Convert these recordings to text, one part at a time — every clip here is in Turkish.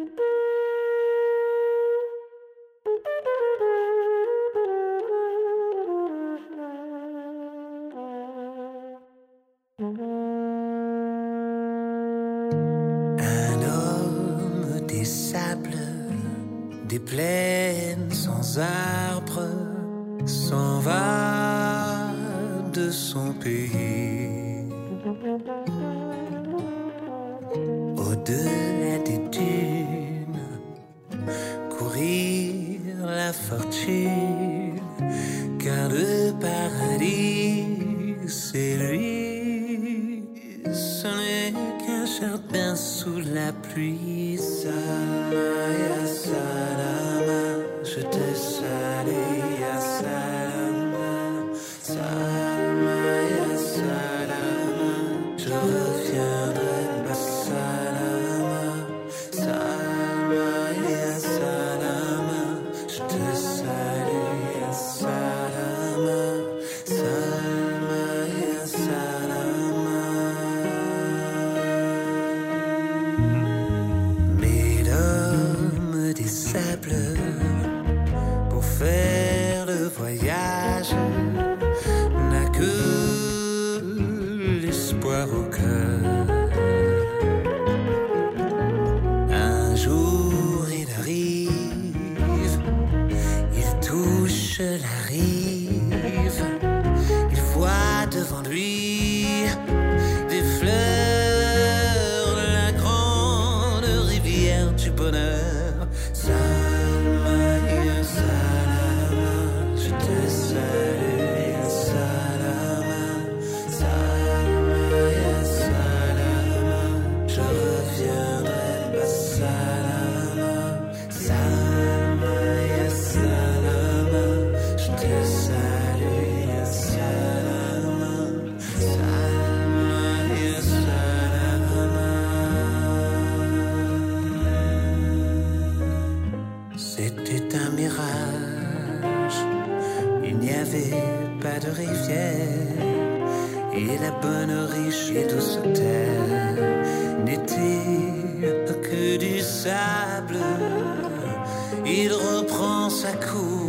Un homme des sables, des plaines sans arbres, s'en va de son pays. pas de rivière et la bonne riche et douce terre n'était que du sable. Il reprend sa cour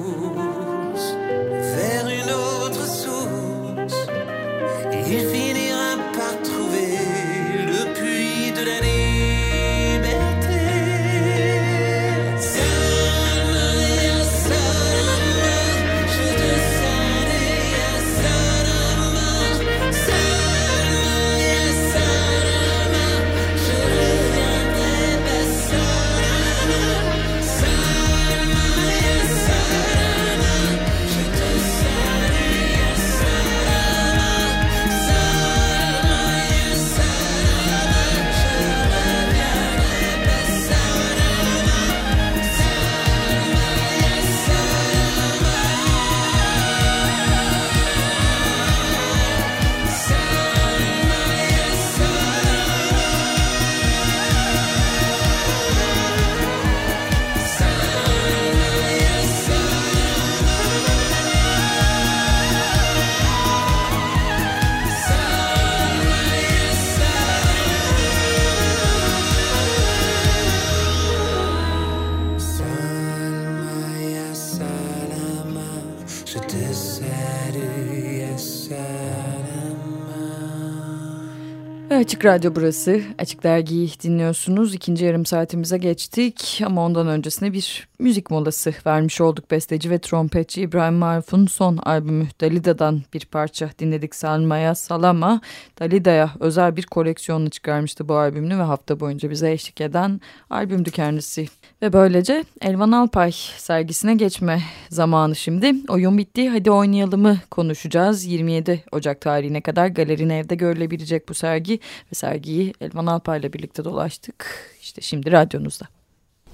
Açık Radyo burası. Açık Dergi'yi dinliyorsunuz. İkinci yarım saatimize geçtik ama ondan öncesine bir müzik molası vermiş olduk. Besteci ve trompetçi İbrahim Maruf'un son albümü Dalida'dan bir parça dinledik. Salmaya Salama. Dalida'ya özel bir koleksiyonla çıkarmıştı bu albümünü ve hafta boyunca bize eşlik eden albümdü kendisi. Ve böylece Elvan Alpay sergisine geçme zamanı şimdi. Oyun bitti hadi oynayalımı konuşacağız. 27 Ocak tarihine kadar galerinin evde görülebilecek bu sergi ve sergiyi Elvan Alpay ile birlikte dolaştık. İşte şimdi radyonuzda.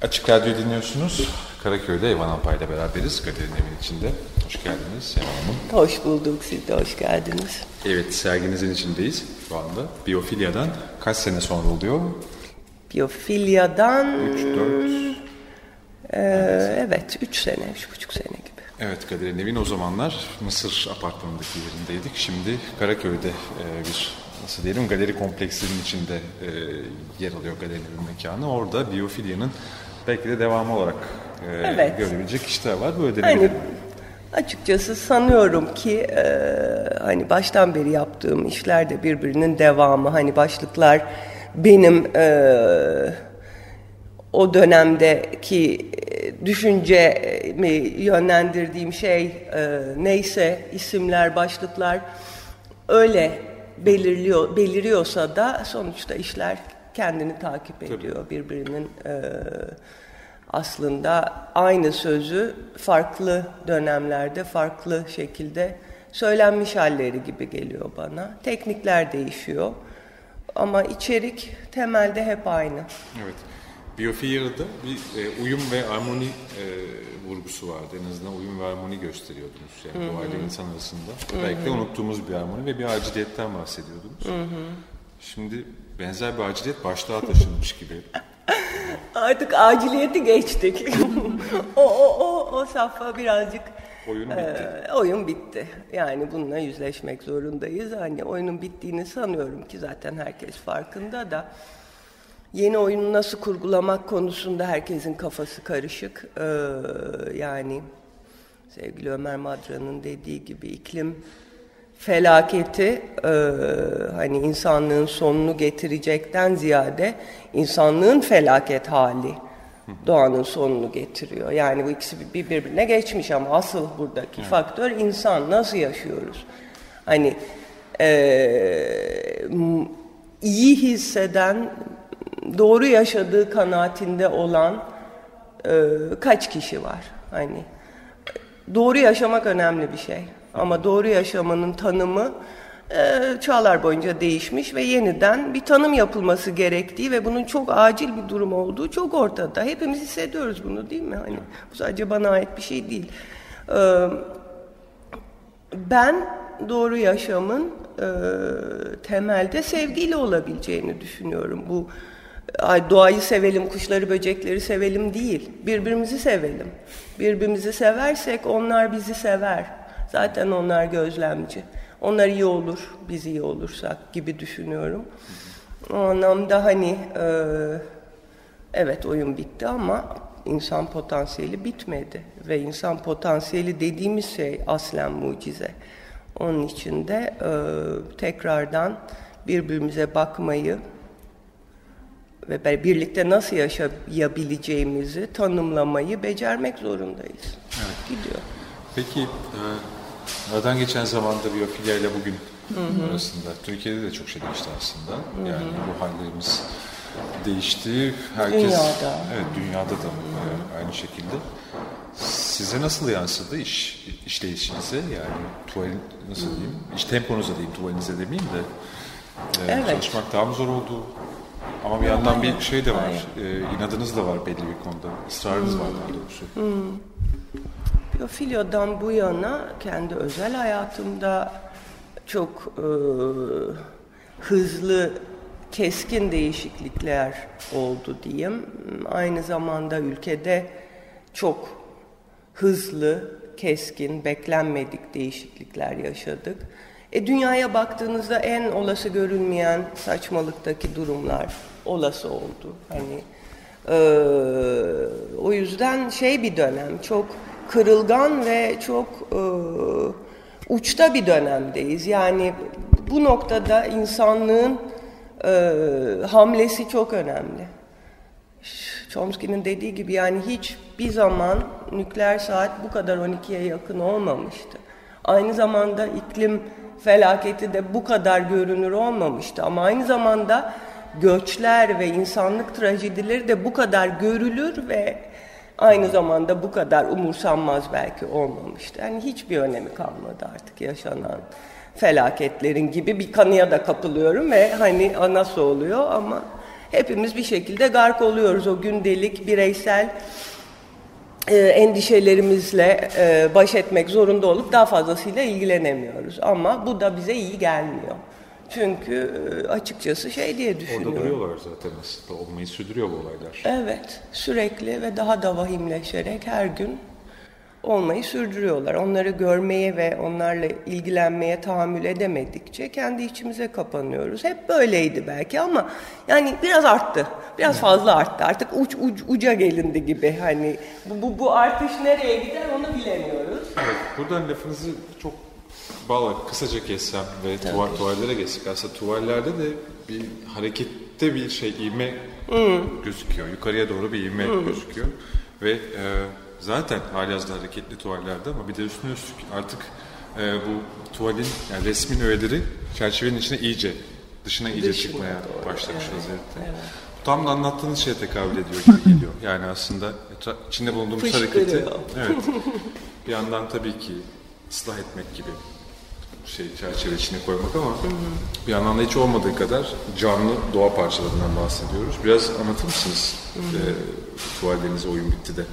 Açık Radyo dinliyorsunuz. Karaköy'de Evan Alpay ile beraberiz. Galerinin evin içinde. Hoş geldiniz Evan Hanım. Hoş bulduk. Siz de hoş geldiniz. Evet, serginizin içindeyiz şu anda. Biyofilyadan kaç sene sonra oluyor? Biyofilyadan... 3-4... Ee, evet, 3 sene, 3,5 sene gibi. Evet, Kadir'in evin o zamanlar Mısır apartmanındaki yerindeydik. Şimdi Karaköy'de e, bir nasıl diyelim galeri kompleksinin içinde e, yer alıyor galerinin mekanı. Orada biyofilyanın belki de devamı olarak e, evet. görebilecek işler var. Böyle hani, açıkçası sanıyorum ki e, hani baştan beri yaptığım işler de birbirinin devamı. Hani başlıklar benim e, o dönemdeki e, düşüncemi yönlendirdiğim şey e, neyse isimler, başlıklar öyle belirliyor beliriyorsa da sonuçta işler kendini takip ediyor birbirinin e, aslında aynı sözü farklı dönemlerde farklı şekilde söylenmiş halleri gibi geliyor bana. Teknikler değişiyor ama içerik temelde hep aynı. Evet. Biyofear'da bir e, uyum ve armoni e, vurgusu vardı. En azından uyum ve armoni gösteriyordunuz. Yani doğayla insan arasında. Hı-hı. Belki de unuttuğumuz bir armoni ve bir aciliyetten bahsediyordunuz. Hı-hı. Şimdi benzer bir aciliyet başlığa taşınmış gibi. Artık aciliyeti geçtik. o, o, o, o safha birazcık Oyun bitti. E, oyun bitti. Yani bununla yüzleşmek zorundayız. Hani oyunun bittiğini sanıyorum ki zaten herkes farkında da yeni oyunu nasıl kurgulamak konusunda herkesin kafası karışık. Ee, yani sevgili Ömer Madra'nın dediği gibi iklim felaketi e, hani insanlığın sonunu getirecekten ziyade insanlığın felaket hali doğanın sonunu getiriyor. Yani bu ikisi birbirine geçmiş ama asıl buradaki evet. faktör insan. Nasıl yaşıyoruz? Hani e, iyi hisseden, doğru yaşadığı kanaatinde olan e, kaç kişi var? Hani doğru yaşamak önemli bir şey. Ama doğru yaşamanın tanımı e, çağlar boyunca değişmiş ve yeniden bir tanım yapılması gerektiği ve bunun çok acil bir durum olduğu çok ortada. Hepimiz hissediyoruz bunu değil mi? Hani bu sadece bana ait bir şey değil. E, ben doğru yaşamın e, temelde sevgiyle olabileceğini düşünüyorum. Bu ay doğayı sevelim, kuşları, böcekleri sevelim değil. Birbirimizi sevelim. Birbirimizi seversek onlar bizi sever. Zaten onlar gözlemci. Onlar iyi olur, biz iyi olursak gibi düşünüyorum. O anlamda hani e, evet oyun bitti ama insan potansiyeli bitmedi. Ve insan potansiyeli dediğimiz şey aslen mucize. Onun için de e, tekrardan birbirimize bakmayı ve birlikte nasıl yaşayabileceğimizi tanımlamayı becermek zorundayız. Evet. Gidiyor. Peki e, Aradan geçen zamanda biyofilya ile bugün hı hı. arasında Türkiye'de de çok şey değişti aslında. Hı hı. Yani bu hallerimiz değişti. Herkes dünyada. Evet dünyada da hı. aynı şekilde. Size nasıl yansıdı iş işleyişinize yani tuval nasıl diyeyim? İş temponuza diyeyim tuvalinize demeyeyim de. E, evet. Çalışmak daha mı zor oldu? Ama bir yandan bir şey de var. E, inadınız da var belli bir konuda. Israrınız hmm. var daha doğrusu. Hmm. Biyofilyodan bu yana kendi özel hayatımda çok e, hızlı, keskin değişiklikler oldu diyeyim. Aynı zamanda ülkede çok hızlı, keskin, beklenmedik değişiklikler yaşadık. E, dünyaya baktığınızda en olası görünmeyen saçmalıktaki durumlar olası oldu. Hani e, o yüzden şey bir dönem çok kırılgan ve çok e, uçta bir dönemdeyiz. Yani bu noktada insanlığın e, hamlesi çok önemli. Chomsky'nin dediği gibi yani hiç bir zaman nükleer saat bu kadar 12'ye yakın olmamıştı. Aynı zamanda iklim felaketi de bu kadar görünür olmamıştı. Ama aynı zamanda göçler ve insanlık trajedileri de bu kadar görülür ve aynı zamanda bu kadar umursanmaz belki olmamıştı. Yani hiçbir önemi kalmadı artık yaşanan felaketlerin gibi bir kanıya da kapılıyorum ve hani nasıl oluyor ama hepimiz bir şekilde gark oluyoruz o gündelik bireysel e, endişelerimizle e, baş etmek zorunda olup daha fazlasıyla ilgilenemiyoruz. Ama bu da bize iyi gelmiyor. Çünkü e, açıkçası şey diye düşünüyorum. Orada duruyorlar zaten aslında. Olmayı sürdürüyor bu olaylar. Evet. Sürekli ve daha da vahimleşerek her gün olmayı sürdürüyorlar. Onları görmeye ve onlarla ilgilenmeye tahammül edemedikçe kendi içimize kapanıyoruz. Hep böyleydi belki ama yani biraz arttı. Biraz fazla arttı. Artık uç, uç uca gelindi gibi. Hani bu, bu, bu artış nereye gider onu bilemiyoruz. Evet, buradan lafınızı çok bağla kısaca kessem ve tuval, tuvallere geçsek. Aslında tuvallerde de bir harekette bir şey ivme hmm. gözüküyor. Yukarıya doğru bir ivme hmm. gözüküyor. Ve e, zaten halihazırda hareketli tuvallerde ama bir de üstüne üstlük artık e, bu tuvalin yani resmin öğeleri çerçevenin içine iyice dışına iyice Dışına çıkmaya doğru. başlamış evet. vaziyette. Evet. Tam da anlattığınız şeye tekabül ediyor gibi geliyor. Yani aslında içinde bulunduğumuz hareketi evet, bir yandan tabii ki ıslah etmek gibi şey çerçeve içine koymak ama hı hı. bir yandan da hiç olmadığı kadar canlı doğa parçalarından bahsediyoruz. Biraz anlatır mısınız. E, tuvalleriniz oyun bitti de?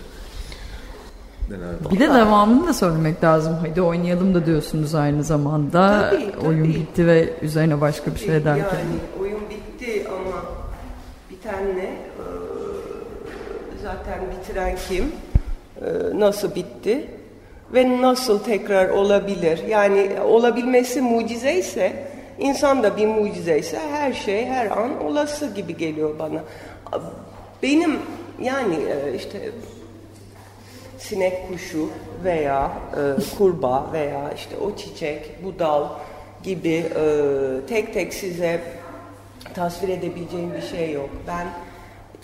Neler bir de devamını da söylemek lazım. Hadi oynayalım da diyorsunuz aynı zamanda. Tabii, tabii. Oyun bitti ve üzerine başka bir şey derken. Yani oyun bitti ama biten ne? Ee, zaten bitiren kim? Ee, nasıl bitti? Ve nasıl tekrar olabilir? Yani olabilmesi mucize ise, insan da bir mucize ise her şey her an olası gibi geliyor bana. Benim yani e, işte sinek kuşu veya e, kurbağa veya işte o çiçek, bu dal gibi e, tek tek size tasvir edebileceğim bir şey yok. Ben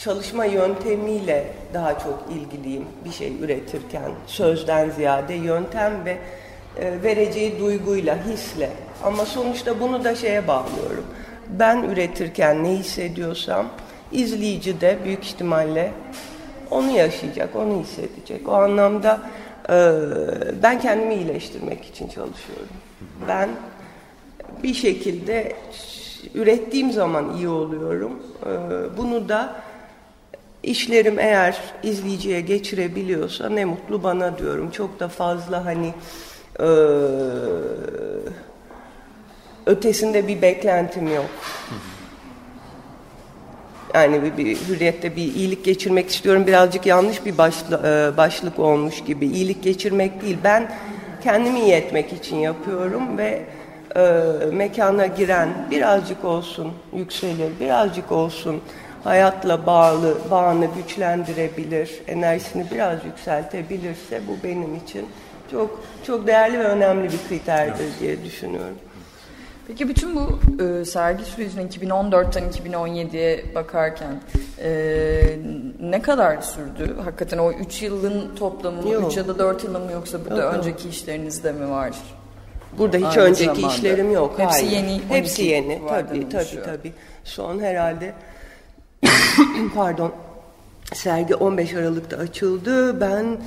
çalışma yöntemiyle daha çok ilgiliyim bir şey üretirken. Sözden ziyade yöntem ve e, vereceği duyguyla, hisle. Ama sonuçta bunu da şeye bağlıyorum. Ben üretirken ne hissediyorsam izleyici de büyük ihtimalle onu yaşayacak, onu hissedecek. O anlamda e, ben kendimi iyileştirmek için çalışıyorum. Ben bir şekilde ürettiğim zaman iyi oluyorum. E, bunu da işlerim eğer izleyiciye geçirebiliyorsa ne mutlu bana diyorum. Çok da fazla hani e, ötesinde bir beklentim yok. Yani bir, bir hürriyette bir iyilik geçirmek istiyorum. Birazcık yanlış bir başlı, e, başlık olmuş gibi. İyilik geçirmek değil. Ben kendimi iyi etmek için yapıyorum ve e, mekana giren birazcık olsun yükselir, birazcık olsun hayatla bağlı bağını güçlendirebilir, enerjisini biraz yükseltebilirse bu benim için çok çok değerli ve önemli bir kriterdir diye düşünüyorum. Peki bütün bu e, sergi sürecine 2014'ten 2017'ye bakarken e, ne kadar sürdü? Hakikaten o 3 yılın toplamı mı, 3 ya da 4 yılın mı yoksa burada yok, önceki yok. işlerinizde mi var? Burada hiç Aynı önceki zamanda. işlerim yok. Hepsi Hayır. yeni. Hepsi yeni. Tabii tabii tabii. Son herhalde pardon sergi 15 Aralık'ta açıldı. Ben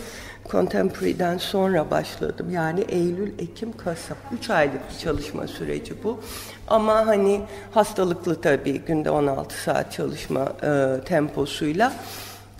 Contemporary'den sonra başladım. Yani Eylül, Ekim, Kasım. Üç aylık bir çalışma süreci bu. Ama hani hastalıklı tabii günde 16 saat çalışma e, temposuyla.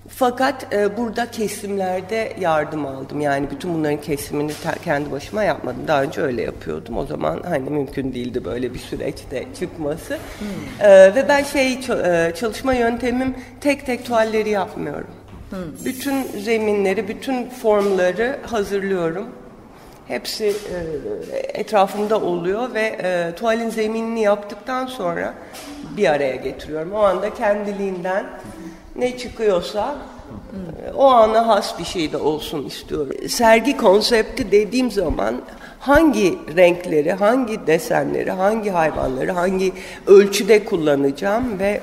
Fakat e, burada kesimlerde yardım aldım. Yani bütün bunların kesimini kendi başıma yapmadım. Daha önce öyle yapıyordum. O zaman hani mümkün değildi böyle bir süreçte çıkması. Hmm. E, ve ben şey e, çalışma yöntemim tek tek tuvalleri yapmıyorum. Hmm. Bütün zeminleri, bütün formları hazırlıyorum. Hepsi e, etrafımda oluyor ve e, tuvalin zeminini yaptıktan sonra bir araya getiriyorum. O anda kendiliğinden ne çıkıyorsa o ana has bir şey de olsun istiyorum. Sergi konsepti dediğim zaman hangi renkleri, hangi desenleri, hangi hayvanları, hangi ölçüde kullanacağım ve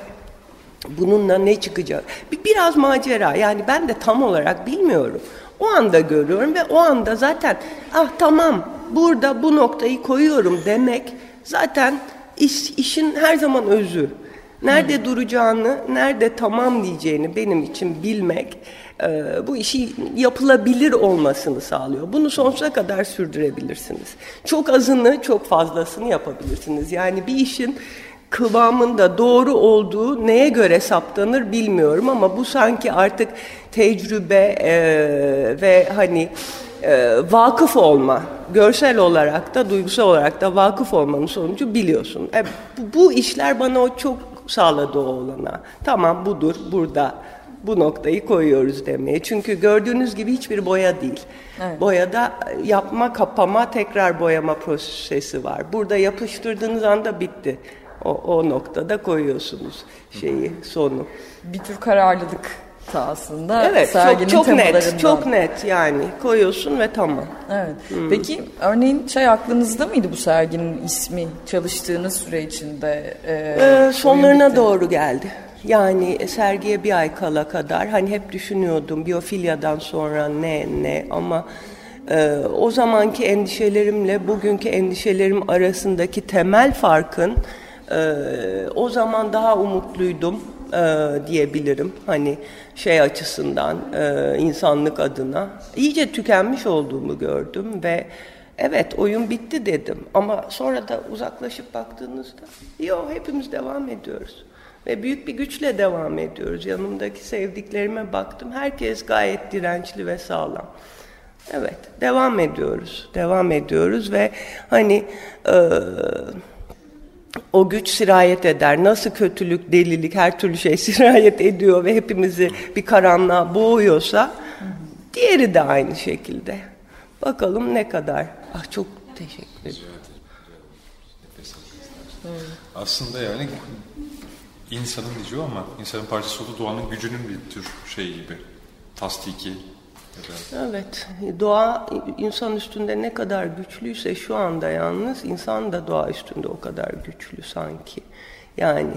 bununla ne çıkacak? Biraz macera yani ben de tam olarak bilmiyorum. O anda görüyorum ve o anda zaten ah tamam burada bu noktayı koyuyorum demek zaten iş, işin her zaman özü. Nerede Hı. duracağını, nerede tamam diyeceğini benim için bilmek e, bu işi yapılabilir olmasını sağlıyor. Bunu sonsuza kadar sürdürebilirsiniz. Çok azını, çok fazlasını yapabilirsiniz. Yani bir işin kıvamında doğru olduğu neye göre saptanır bilmiyorum ama bu sanki artık tecrübe e, ve hani e, vakıf olma, görsel olarak da duygusal olarak da vakıf olmanın sonucu biliyorsun. E, bu, bu işler bana o çok sağladı o olana. Tamam budur, burada bu noktayı koyuyoruz demeye. Çünkü gördüğünüz gibi hiçbir boya değil. Evet. Boyada yapma, kapama, tekrar boyama prosesi var. Burada yapıştırdığınız anda bitti. O, o noktada koyuyorsunuz şeyi, sonu. Bir tür kararlılık da aslında evet, çok, çok net, çok net yani koyuyorsun ve tamam. Evet. Hmm. Peki örneğin şey aklınızda mıydı bu serginin ismi çalıştığınız süre içinde? E, ee, sonlarına doğru geldi. Yani sergiye bir ay kala kadar hani hep düşünüyordum biyofilyadan sonra ne ne ama e, o zamanki endişelerimle bugünkü endişelerim arasındaki temel farkın e, o zaman daha umutluydum e, diyebilirim. Hani şey açısından e, insanlık adına iyice tükenmiş olduğumu gördüm ve evet oyun bitti dedim. Ama sonra da uzaklaşıp baktığınızda yok hepimiz devam ediyoruz. Ve büyük bir güçle devam ediyoruz. Yanımdaki sevdiklerime baktım. Herkes gayet dirençli ve sağlam. Evet, devam ediyoruz. Devam ediyoruz ve hani e, o güç sirayet eder. Nasıl kötülük, delilik, her türlü şey sirayet ediyor ve hepimizi bir karanlığa boğuyorsa diğeri de aynı şekilde. Bakalım ne kadar. Ah çok teşekkür ederim. Aslında yani insanın diyeceğim ama insanın parçası olduğu doğanın gücünün bir tür şey gibi. Tasdiki Evet, doğa insan üstünde ne kadar güçlüyse şu anda yalnız insan da doğa üstünde o kadar güçlü sanki. Yani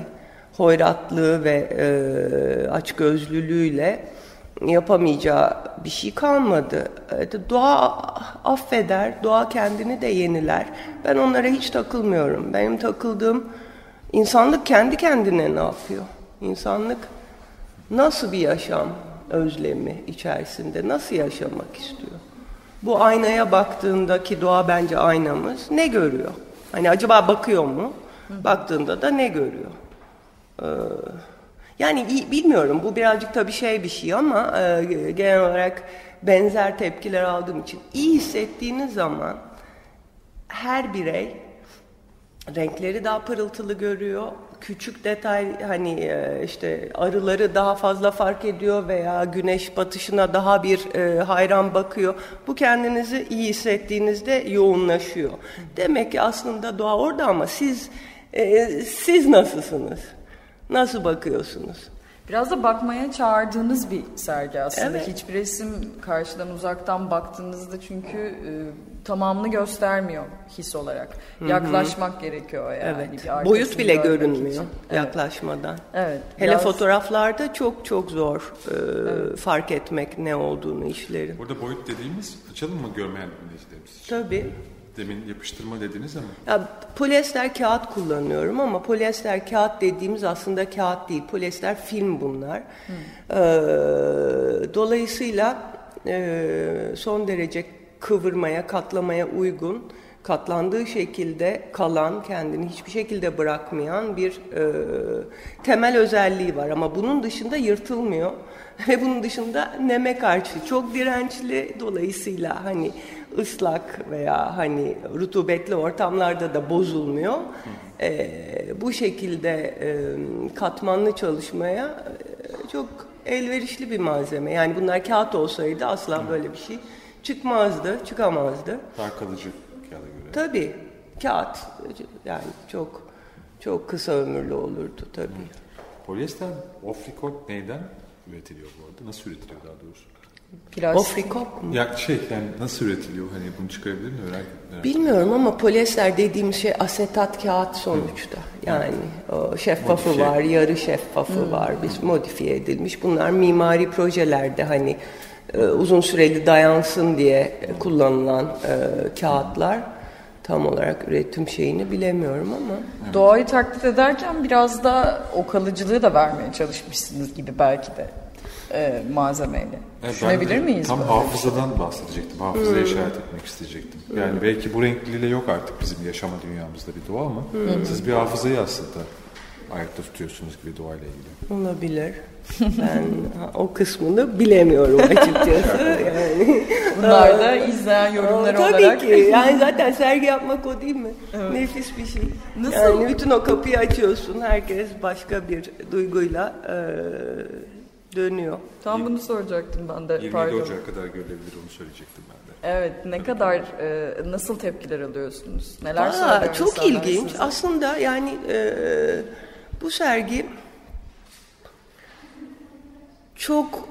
hoyratlığı ve e, açgözlülüğüyle yapamayacağı bir şey kalmadı. Doğa affeder, doğa kendini de yeniler. Ben onlara hiç takılmıyorum. Benim takıldığım insanlık kendi kendine ne yapıyor? İnsanlık nasıl bir yaşam özlemi içerisinde nasıl yaşamak istiyor? Bu aynaya baktığındaki doğa bence aynamız ne görüyor? Hani acaba bakıyor mu? Baktığında da ne görüyor? Ee, yani bilmiyorum bu birazcık tabii şey bir şey ama e, genel olarak benzer tepkiler aldığım için iyi hissettiğiniz zaman her birey renkleri daha pırıltılı görüyor, küçük detay hani e, işte arıları daha fazla fark ediyor veya güneş batışına daha bir e, hayran bakıyor. Bu kendinizi iyi hissettiğinizde yoğunlaşıyor. Demek ki aslında doğa orada ama siz e, siz nasılsınız? Nasıl bakıyorsunuz? Biraz da bakmaya çağırdığınız bir sergi aslında. Evet. Hiçbir resim karşıdan uzaktan baktığınızda çünkü e, tamamını göstermiyor his olarak. Hı-hı. Yaklaşmak gerekiyor yani. Evet. Bir Boyut bile görünmüyor için. yaklaşmadan. Evet. Hele biraz... fotoğraflarda çok çok zor e, evet. fark etmek ne olduğunu işlerin. Burada boyut dediğimiz açalım mı görmeyen dinleyicilerimiz Tabii. Demin yapıştırma dediniz ama. Ya, polyester kağıt kullanıyorum ama polyester kağıt dediğimiz aslında kağıt değil. Polyester film bunlar. Ee, dolayısıyla e, son derece kıvırmaya, katlamaya uygun, katlandığı şekilde kalan, kendini hiçbir şekilde bırakmayan bir e, temel özelliği var. Ama bunun dışında yırtılmıyor ve bunun dışında neme karşı çok dirençli. Dolayısıyla hani ıslak veya hani rutubetli ortamlarda da bozulmuyor. E, bu şekilde e, katmanlı çalışmaya e, çok elverişli bir malzeme. Yani bunlar kağıt olsaydı asla böyle bir şey çıkmazdı, çıkamazdı. Daha kalıcı kağıda göre. Tabii. Kağıt yani çok çok kısa ömürlü olurdu tabii. Polyester ofrikot neyden üretiliyor bu arada? Nasıl üretiliyor daha doğrusu? Plastik. Mu? Ya şey yani nasıl üretiliyor? Hani bunu çıkarabilir mi? Merak, merak Bilmiyorum ama polyester dediğim şey asetat kağıt sonuçta. Hı. Yani o şeffafı modifiye. var, yarı şeffafı Hı. var. Biz modifiye edilmiş. Bunlar mimari projelerde hani e, uzun süreli dayansın diye kullanılan e, kağıtlar tam olarak üretim şeyini bilemiyorum ama. Doğayı taklit ederken biraz da o kalıcılığı da vermeye çalışmışsınız gibi belki de e, malzemeyle. Evet, Düşünebilir miyiz? Tam böyle? hafızadan bahsedecektim. Hafızaya hmm. işaret etmek isteyecektim. Yani hmm. belki bu renkliliğiyle yok artık bizim yaşama dünyamızda bir doğa ama hmm. siz bir hafızayı aslında ayakta tutuyorsunuz gibi doğayla ilgili. Olabilir. Ben o kısmını bilemiyorum açıkçası. Yani Bunlar da izleyen yorumlar tabii olarak. Tabii ki. Yani zaten sergi yapmak o değil mi? Evet. Nefis bir şey. Nasıl? Yani bütün o kapıyı açıyorsun. Herkes başka bir duyguyla e, dönüyor. Tam bunu soracaktım ben de. 27 Ocak'a kadar görülebilir onu söyleyecektim ben de. Evet, ne kadar e, nasıl tepkiler alıyorsunuz? Neler Aa, söylüyor Çok ilginç. Size? Aslında yani e, bu sergi çok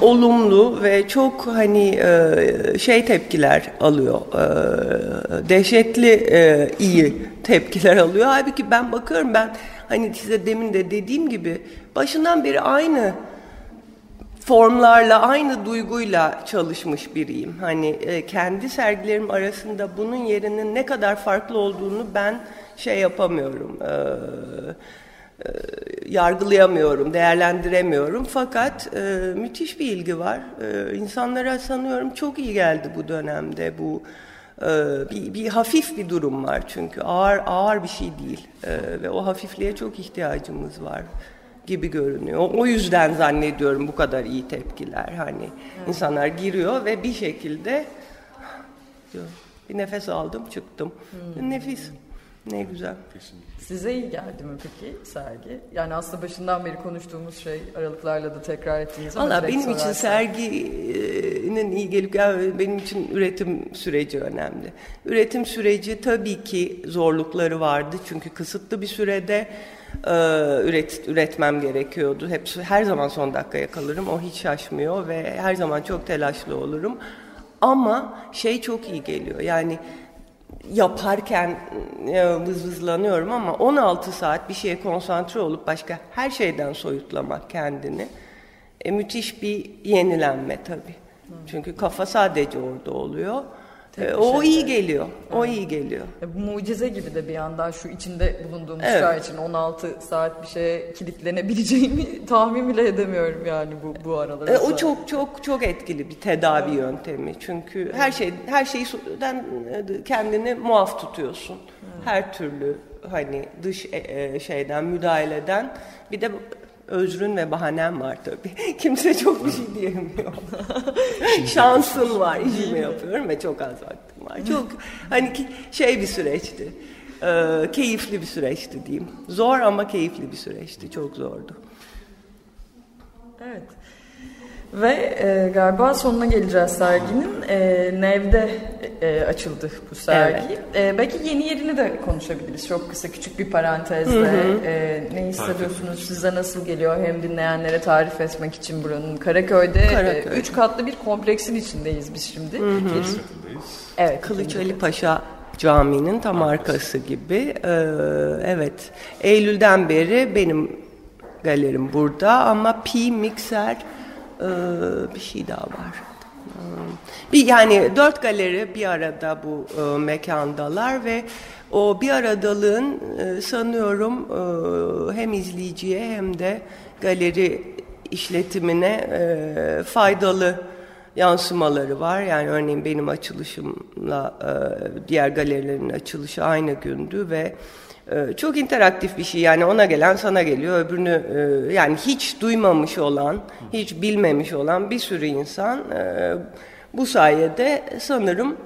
olumlu ve çok hani e, şey tepkiler alıyor. E, dehşetli e, iyi tepkiler alıyor. Halbuki ben bakıyorum ben hani size demin de dediğim gibi başından beri aynı formlarla aynı duyguyla çalışmış biriyim. Hani e, kendi sergilerim arasında bunun yerinin ne kadar farklı olduğunu ben şey yapamıyorum. E, e, yargılayamıyorum, değerlendiremiyorum. Fakat e, müthiş bir ilgi var. E, insanlara sanıyorum çok iyi geldi bu dönemde bu e, bir, bir hafif bir durum var çünkü ağır ağır bir şey değil e, ve o hafifliğe çok ihtiyacımız var gibi görünüyor. O yüzden zannediyorum bu kadar iyi tepkiler. Hani evet. insanlar giriyor ve bir şekilde diyor, bir nefes aldım çıktım. Hmm. Nefis. Ne güzel. Size iyi geldi mi peki sergi? Yani aslında başından beri konuştuğumuz şey aralıklarla da tekrar ettiğiniz ama Valla benim için serginin iyi gelip yani benim için üretim süreci önemli. Üretim süreci tabii ki zorlukları vardı çünkü kısıtlı bir sürede e, üret, üretmem gerekiyordu. Hep her zaman son dakikaya kalırım. O hiç şaşmıyor ve her zaman çok telaşlı olurum. Ama şey çok iyi geliyor. Yani yaparken e, vız vızlanıyorum ama 16 saat bir şeye konsantre olup başka her şeyden soyutlamak kendini e, müthiş bir yenilenme tabii. Çünkü kafa sadece orada oluyor. E, o iyi geliyor. O evet. iyi geliyor. E, bu mucize gibi de bir yandan şu içinde bulunduğumuz evet. çağ için 16 saat bir şeye kilitlenebileceğimi tahmin bile edemiyorum yani bu bu aralar. E, o çok çok çok etkili bir tedavi evet. yöntemi. Çünkü her şey her şeyden e, kendini muaf tutuyorsun. Evet. Her türlü hani dış e, şeyden müdahaleden bir de özrün ve bahanem var tabii. Kimse çok bir şey diyemiyor. Şansın var, işimi yapıyorum ve çok az vaktim var. Çok hani ki şey bir süreçti. E, keyifli bir süreçti diyeyim. Zor ama keyifli bir süreçti. Çok zordu. Evet. Ve e, galiba sonuna geleceğiz serginin. E, Nev'de e, açıldı bu sergi. Evet. E, belki yeni yerini de konuşabiliriz. Çok kısa küçük bir parantezle. Hı hı. E, ne hissediyorsunuz? Size nasıl geliyor? Hem dinleyenlere tarif etmek için buranın Karaköy'de Karaköy. e, üç katlı bir kompleksin içindeyiz biz şimdi. Hı hı. Evet. Kılıç Ali Paşa Camii'nin tam arkası gibi. Ee, evet. Eylül'den beri benim galerim burada ama Pi Mikser bir şey daha var. Hmm. Bir yani dört galeri bir arada bu e, mekandalar ve o bir aradalığın e, sanıyorum e, hem izleyiciye hem de galeri işletimine faydalı yansımaları var. Yani örneğin benim açılışımla diğer galerilerin açılışı aynı gündü ve ee, çok interaktif bir şey yani ona gelen sana geliyor öbürünü e, yani hiç duymamış olan hiç bilmemiş olan bir sürü insan e, bu sayede sanırım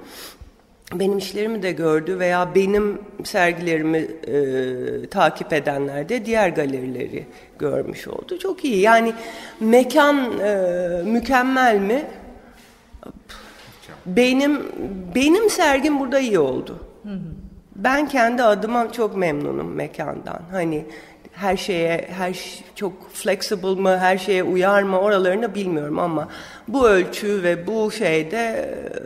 benim işlerimi de gördü veya benim sergilerimi e, takip edenler de diğer galerileri görmüş oldu. Çok iyi yani mekan e, mükemmel mi? Benim benim sergim burada iyi oldu. Hı hı. Ben kendi adıma çok memnunum mekandan. Hani her şeye, her çok flexible mı, her şeye uyar mı oralarını bilmiyorum ama bu ölçü ve bu şeyde e,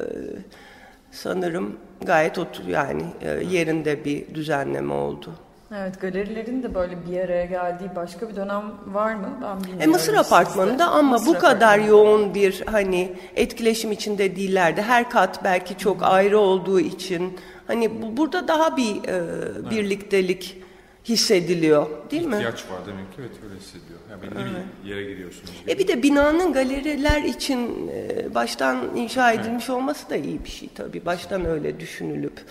sanırım gayet otur yani e, yerinde bir düzenleme oldu. Evet galerilerin de böyle bir araya geldiği başka bir dönem var mı? Ben bilmiyorum. E, Mısır apartmanında ama Mısır bu kadar yoğun bir hani etkileşim içinde değillerdi. Her kat belki çok ayrı olduğu için Hani bu, burada daha bir e, birliktelik hissediliyor değil İhtiyaç mi? İhtiyaç var demek ki evet öyle hissediyor. Yani belli evet. bir yere giriyorsunuz. Gibi. E bir de binanın galeriler için e, baştan inşa edilmiş evet. olması da iyi bir şey tabii. Baştan öyle düşünülüp e,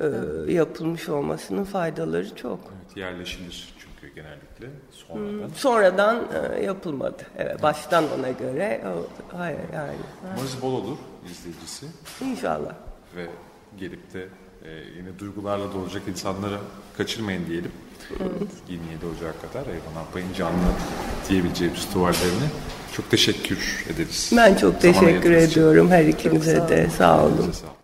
evet. yapılmış olmasının faydaları çok. Evet yerleşilir çünkü genellikle sonradan. Hmm, sonradan e, yapılmadı. Evet, baştan ona göre o, hayır yani. Umarız bol olur izleyicisi. İnşallah. Ve gelip de e, yine duygularla dolacak insanları kaçırmayın diyelim. Evet. 27 Ocak kadar Eyvan Alpay'ın canlı diyebileceğimiz tuvallerini çok teşekkür ederiz. Ben çok teşekkür ediyorum her ikinize de. Sağ olun. Sağ olun.